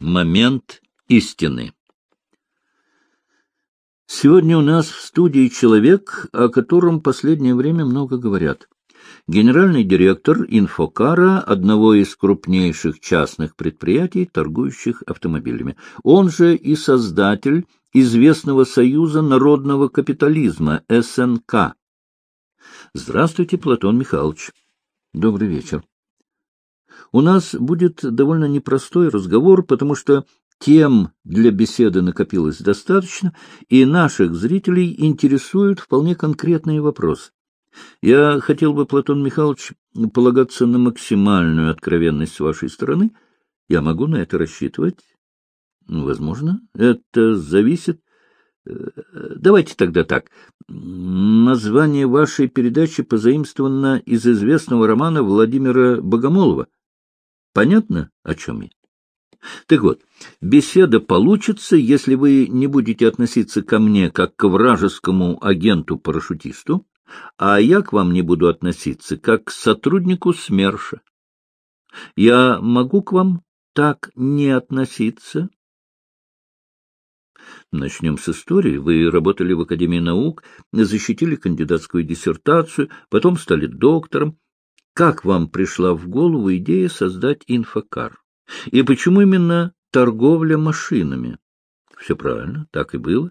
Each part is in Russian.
Момент истины. Сегодня у нас в студии человек, о котором последнее время много говорят. Генеральный директор инфокара одного из крупнейших частных предприятий, торгующих автомобилями. Он же и создатель известного Союза народного капитализма, СНК. Здравствуйте, Платон Михайлович. Добрый вечер. У нас будет довольно непростой разговор, потому что тем для беседы накопилось достаточно, и наших зрителей интересуют вполне конкретные вопросы. Я хотел бы, Платон Михайлович, полагаться на максимальную откровенность с вашей стороны. Я могу на это рассчитывать? Возможно. Это зависит... Э, давайте тогда так. Название вашей передачи позаимствовано из известного романа Владимира Богомолова — Понятно, о чем я? Так вот, беседа получится, если вы не будете относиться ко мне как к вражескому агенту-парашютисту, а я к вам не буду относиться как к сотруднику СМЕРШа. Я могу к вам так не относиться? Начнем с истории. Вы работали в Академии наук, защитили кандидатскую диссертацию, потом стали доктором. Как вам пришла в голову идея создать инфокар? И почему именно торговля машинами? Все правильно, так и было.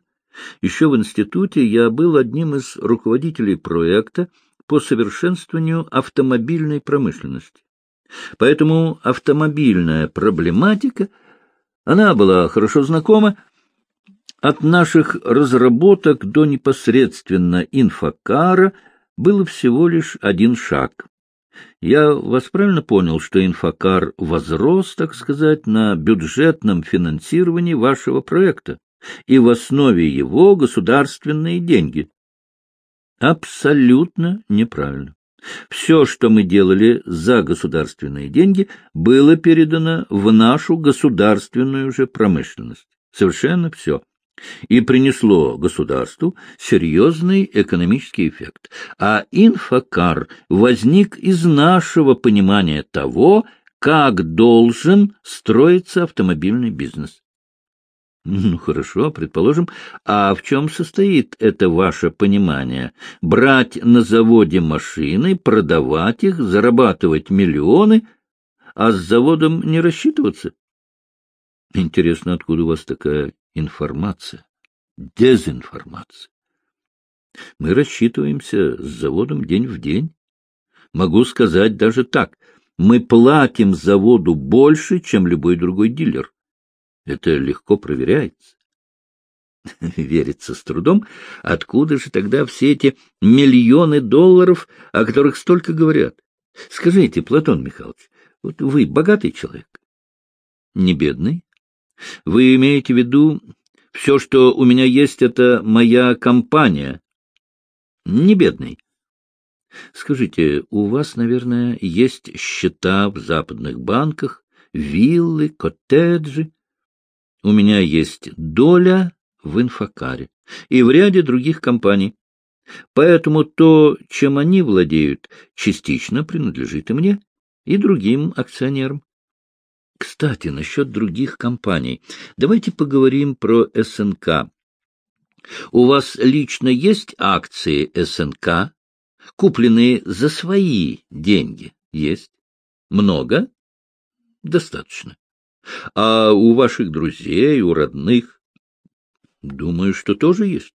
Еще в институте я был одним из руководителей проекта по совершенствованию автомобильной промышленности. Поэтому автомобильная проблематика, она была хорошо знакома, от наших разработок до непосредственно инфокара было всего лишь один шаг. Я вас правильно понял, что инфокар возрос, так сказать, на бюджетном финансировании вашего проекта, и в основе его государственные деньги? Абсолютно неправильно. Все, что мы делали за государственные деньги, было передано в нашу государственную же промышленность. Совершенно все и принесло государству серьезный экономический эффект. А инфокар возник из нашего понимания того, как должен строиться автомобильный бизнес. Ну, хорошо, предположим. А в чем состоит это ваше понимание? Брать на заводе машины, продавать их, зарабатывать миллионы, а с заводом не рассчитываться? Интересно, откуда у вас такая информация, дезинформация. Мы рассчитываемся с заводом день в день. Могу сказать даже так. Мы платим заводу больше, чем любой другой дилер. Это легко проверяется. Верится с трудом. Откуда же тогда все эти миллионы долларов, о которых столько говорят? Скажите, Платон Михайлович, вот вы богатый человек? Не бедный? Вы имеете в виду, все, что у меня есть, это моя компания? Не бедный. Скажите, у вас, наверное, есть счета в западных банках, виллы, коттеджи? У меня есть доля в инфокаре и в ряде других компаний. Поэтому то, чем они владеют, частично принадлежит и мне, и другим акционерам. Кстати, насчет других компаний. Давайте поговорим про СНК. У вас лично есть акции СНК, купленные за свои деньги? Есть. Много? Достаточно. А у ваших друзей, у родных? Думаю, что тоже есть.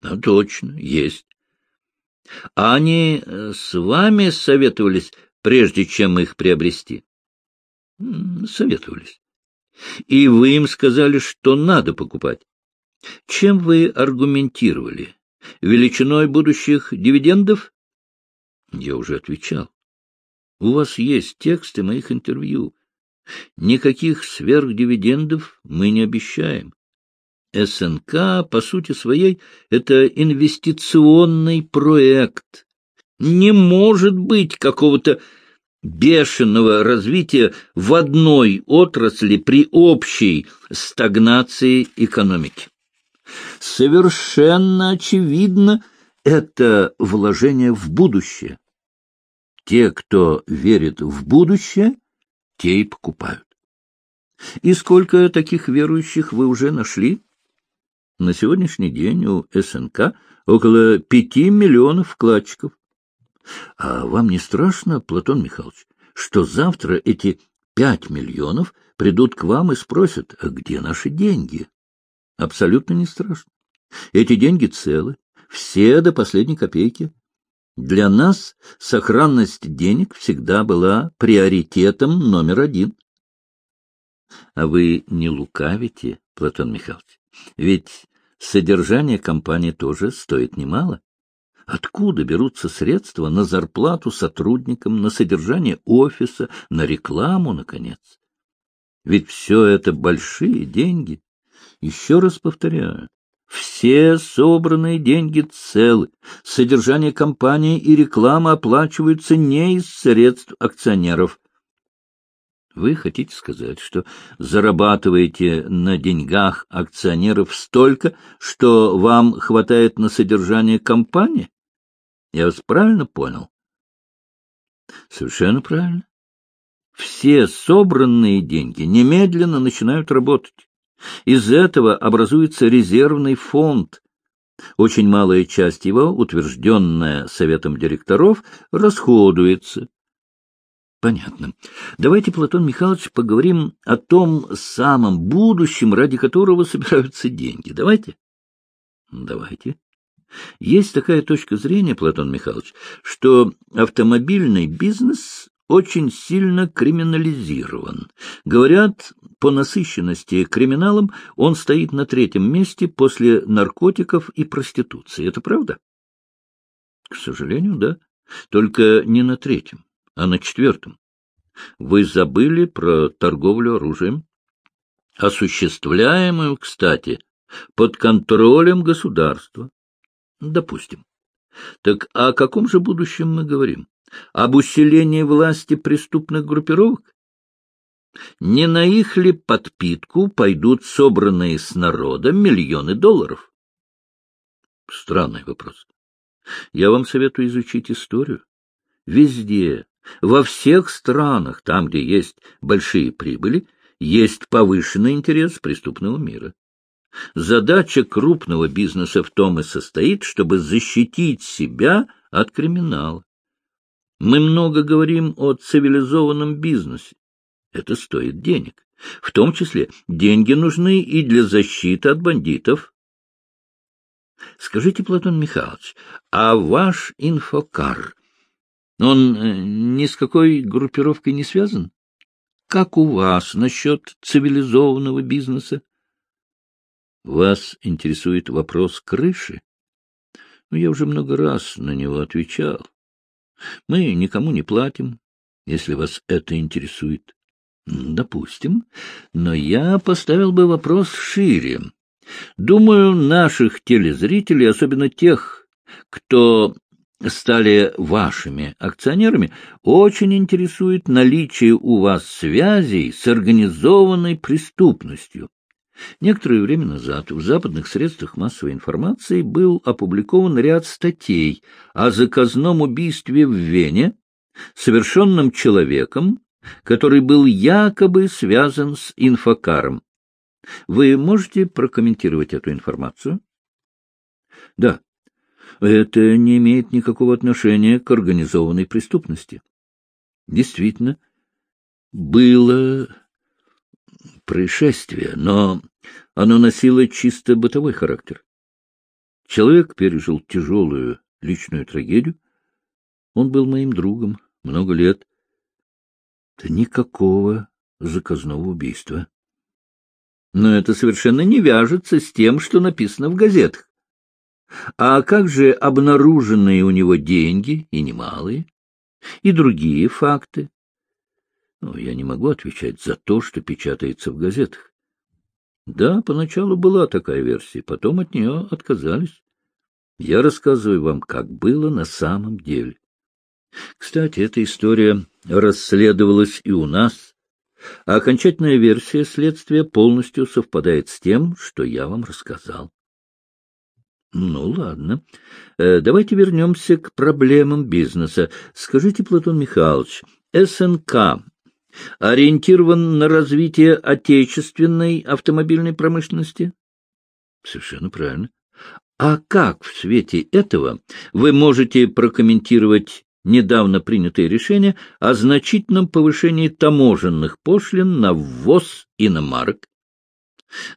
А точно, есть. А они с вами советовались, прежде чем их приобрести? Советовались. И вы им сказали, что надо покупать. Чем вы аргументировали? Величиной будущих дивидендов? Я уже отвечал. У вас есть тексты моих интервью. Никаких сверхдивидендов мы не обещаем. СНК, по сути своей, это инвестиционный проект. Не может быть какого-то бешеного развития в одной отрасли при общей стагнации экономики. Совершенно очевидно, это вложение в будущее. Те, кто верит в будущее, те и покупают. И сколько таких верующих вы уже нашли? На сегодняшний день у СНК около пяти миллионов вкладчиков. А вам не страшно, Платон Михайлович, что завтра эти пять миллионов придут к вам и спросят, а где наши деньги? Абсолютно не страшно. Эти деньги целы, все до последней копейки. Для нас сохранность денег всегда была приоритетом номер один. А вы не лукавите, Платон Михайлович? Ведь содержание компании тоже стоит немало. Откуда берутся средства на зарплату сотрудникам, на содержание офиса, на рекламу, наконец? Ведь все это большие деньги. Еще раз повторяю, все собранные деньги целы. Содержание компании и реклама оплачиваются не из средств акционеров. Вы хотите сказать, что зарабатываете на деньгах акционеров столько, что вам хватает на содержание компании? Я вас правильно понял? Совершенно правильно. Все собранные деньги немедленно начинают работать. Из этого образуется резервный фонд. Очень малая часть его, утвержденная Советом директоров, расходуется. Понятно. Давайте, Платон Михайлович, поговорим о том самом будущем, ради которого собираются деньги. Давайте? Давайте. Есть такая точка зрения, Платон Михайлович, что автомобильный бизнес очень сильно криминализирован. Говорят, по насыщенности криминалом он стоит на третьем месте после наркотиков и проституции. Это правда? К сожалению, да. Только не на третьем, а на четвертом. Вы забыли про торговлю оружием, осуществляемую, кстати, под контролем государства. Допустим. Так о каком же будущем мы говорим? Об усилении власти преступных группировок? Не на их ли подпитку пойдут собранные с народа миллионы долларов? Странный вопрос. Я вам советую изучить историю. Везде, во всех странах, там, где есть большие прибыли, есть повышенный интерес преступного мира. Задача крупного бизнеса в том и состоит, чтобы защитить себя от криминала. Мы много говорим о цивилизованном бизнесе. Это стоит денег. В том числе деньги нужны и для защиты от бандитов. Скажите, Платон Михайлович, а ваш инфокар, он э, ни с какой группировкой не связан? Как у вас насчет цивилизованного бизнеса? Вас интересует вопрос крыши? Ну, я уже много раз на него отвечал. Мы никому не платим, если вас это интересует. Допустим, но я поставил бы вопрос шире. Думаю, наших телезрителей, особенно тех, кто стали вашими акционерами, очень интересует наличие у вас связей с организованной преступностью. Некоторое время назад в западных средствах массовой информации был опубликован ряд статей о заказном убийстве в Вене, совершенном человеком, который был якобы связан с инфокаром. Вы можете прокомментировать эту информацию? Да. Это не имеет никакого отношения к организованной преступности. Действительно, было происшествие, но оно носило чисто бытовой характер. Человек пережил тяжелую личную трагедию. Он был моим другом много лет. Да никакого заказного убийства. Но это совершенно не вяжется с тем, что написано в газетах. А как же обнаруженные у него деньги, и немалые, и другие факты? Но я не могу отвечать за то, что печатается в газетах. Да, поначалу была такая версия, потом от нее отказались. Я рассказываю вам, как было на самом деле. Кстати, эта история расследовалась и у нас, а окончательная версия следствия полностью совпадает с тем, что я вам рассказал. Ну, ладно. Э, давайте вернемся к проблемам бизнеса. Скажите, Платон Михайлович, СНК ориентирован на развитие отечественной автомобильной промышленности? Совершенно правильно. А как в свете этого вы можете прокомментировать недавно принятое решение о значительном повышении таможенных пошлин на ввоз иномарок?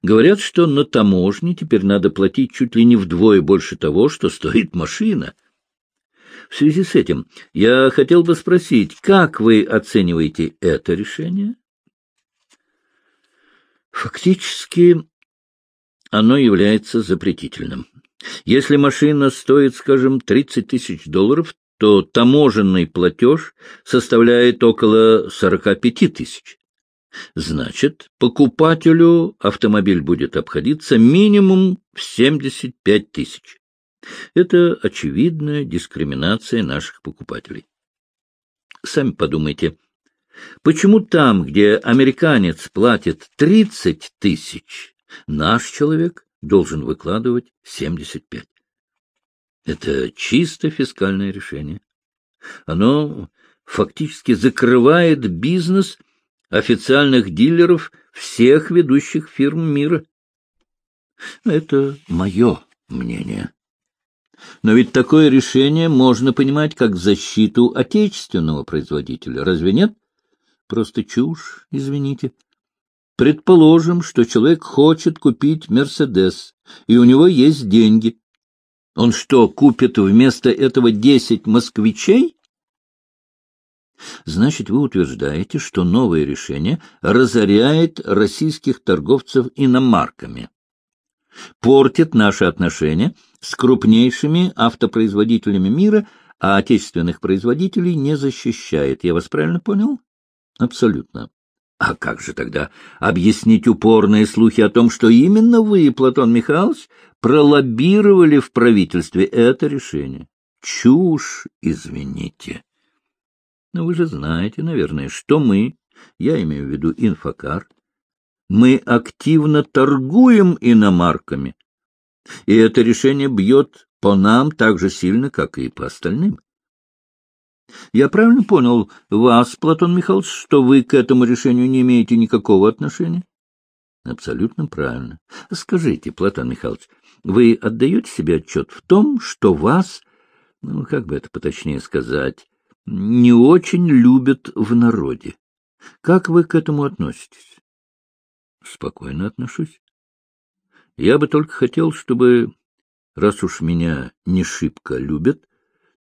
Говорят, что на таможне теперь надо платить чуть ли не вдвое больше того, что стоит машина. В связи с этим я хотел бы спросить, как вы оцениваете это решение? Фактически оно является запретительным. Если машина стоит, скажем, 30 тысяч долларов, то таможенный платеж составляет около 45 тысяч. Значит, покупателю автомобиль будет обходиться минимум в 75 тысяч. Это очевидная дискриминация наших покупателей. Сами подумайте, почему там, где американец платит 30 тысяч, наш человек должен выкладывать 75? Это чисто фискальное решение. Оно фактически закрывает бизнес официальных дилеров всех ведущих фирм мира. Это мое мнение. Но ведь такое решение можно понимать как защиту отечественного производителя, разве нет? Просто чушь, извините. Предположим, что человек хочет купить «Мерседес», и у него есть деньги. Он что, купит вместо этого десять «Москвичей»? Значит, вы утверждаете, что новое решение разоряет российских торговцев иномарками портит наши отношения с крупнейшими автопроизводителями мира, а отечественных производителей не защищает. Я вас правильно понял? Абсолютно. А как же тогда объяснить упорные слухи о том, что именно вы, Платон Михайлович, пролоббировали в правительстве это решение? Чушь, извините. Но вы же знаете, наверное, что мы, я имею в виду инфокар, мы активно торгуем иномарками, и это решение бьет по нам так же сильно, как и по остальным. Я правильно понял вас, Платон Михайлович, что вы к этому решению не имеете никакого отношения? Абсолютно правильно. Скажите, Платон Михайлович, вы отдаете себе отчет в том, что вас, ну, как бы это поточнее сказать, не очень любят в народе? Как вы к этому относитесь? Спокойно отношусь. Я бы только хотел, чтобы, раз уж меня не шибко любят,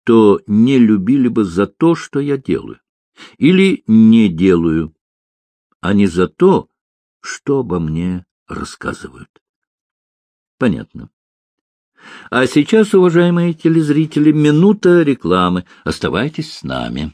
то не любили бы за то, что я делаю. Или не делаю, а не за то, что обо мне рассказывают. Понятно. А сейчас, уважаемые телезрители, минута рекламы. Оставайтесь с нами.